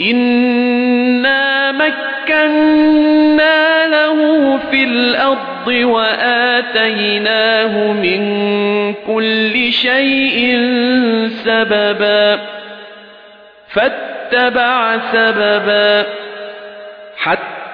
إِنَّا مَكَّنَّا لَهُ فِي الْأَرْضِ وَآتَيْنَاهُ مِنْ كُلِّ شَيْءٍ سَبَبًا فَاتَّبَعَ سَبَبًا حَتَّى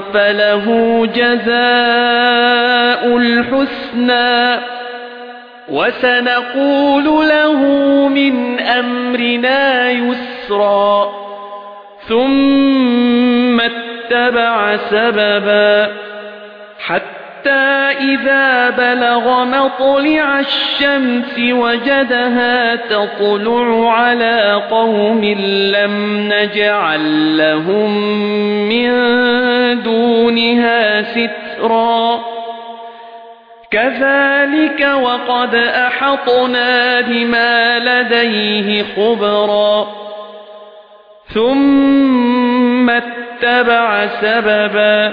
فَلَهُ جَزَاءُ الْحُسْنَى وَسَنَقُولُ لَهُ مِنْ أَمْرِنَا يُسْرًا ثُمَّ اتَّبَعَ سَبَبًا حَتَّى إِذَا بَلَغَ مَطْلِعَ الشَّمْسِ وَجَدَهَا تَطْلُعُ عَلَى قَوْمٍ لَّمْ نَجْعَل لَّهُم مِّن دُونِهَا سِتْرًا. كَذَلِكَ وَقَدْ أَحَطْنَا بِمَا لَدَيْهِ خُبْرًا. ثُمَّ اتَّبَعَ سَبَبًا.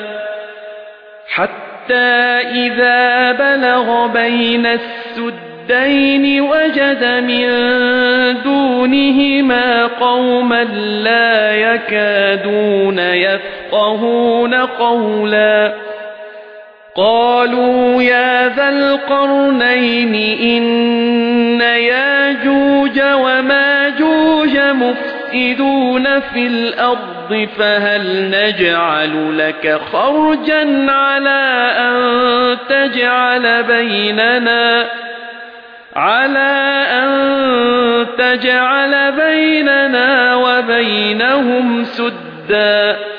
حَتَّى إِذَا بَلَغَ بَيْنَ السُّدَّيْنِ وَجَدَ مِن دُونِهِمَا قَوْمًا لَّا يَكَادُونَ يَفْقَهُونَ قَوْلًا قَالُوا يَا ذَا الْقَرْنَيْنِ إِنَّ يَأْجُوجَ وَمَأْجُوجَ مُفْسِدُونَ فِي الْأَرْضِ فَهَلْ نَجْعَلُ لَكَ خَرْجًا عَلَى أَن تَجْعَلَ بَيْنَنَا عَلَى أَن تَجْعَلَ بَيْنَنَا وَبَيْنَهُمْ سُدًّا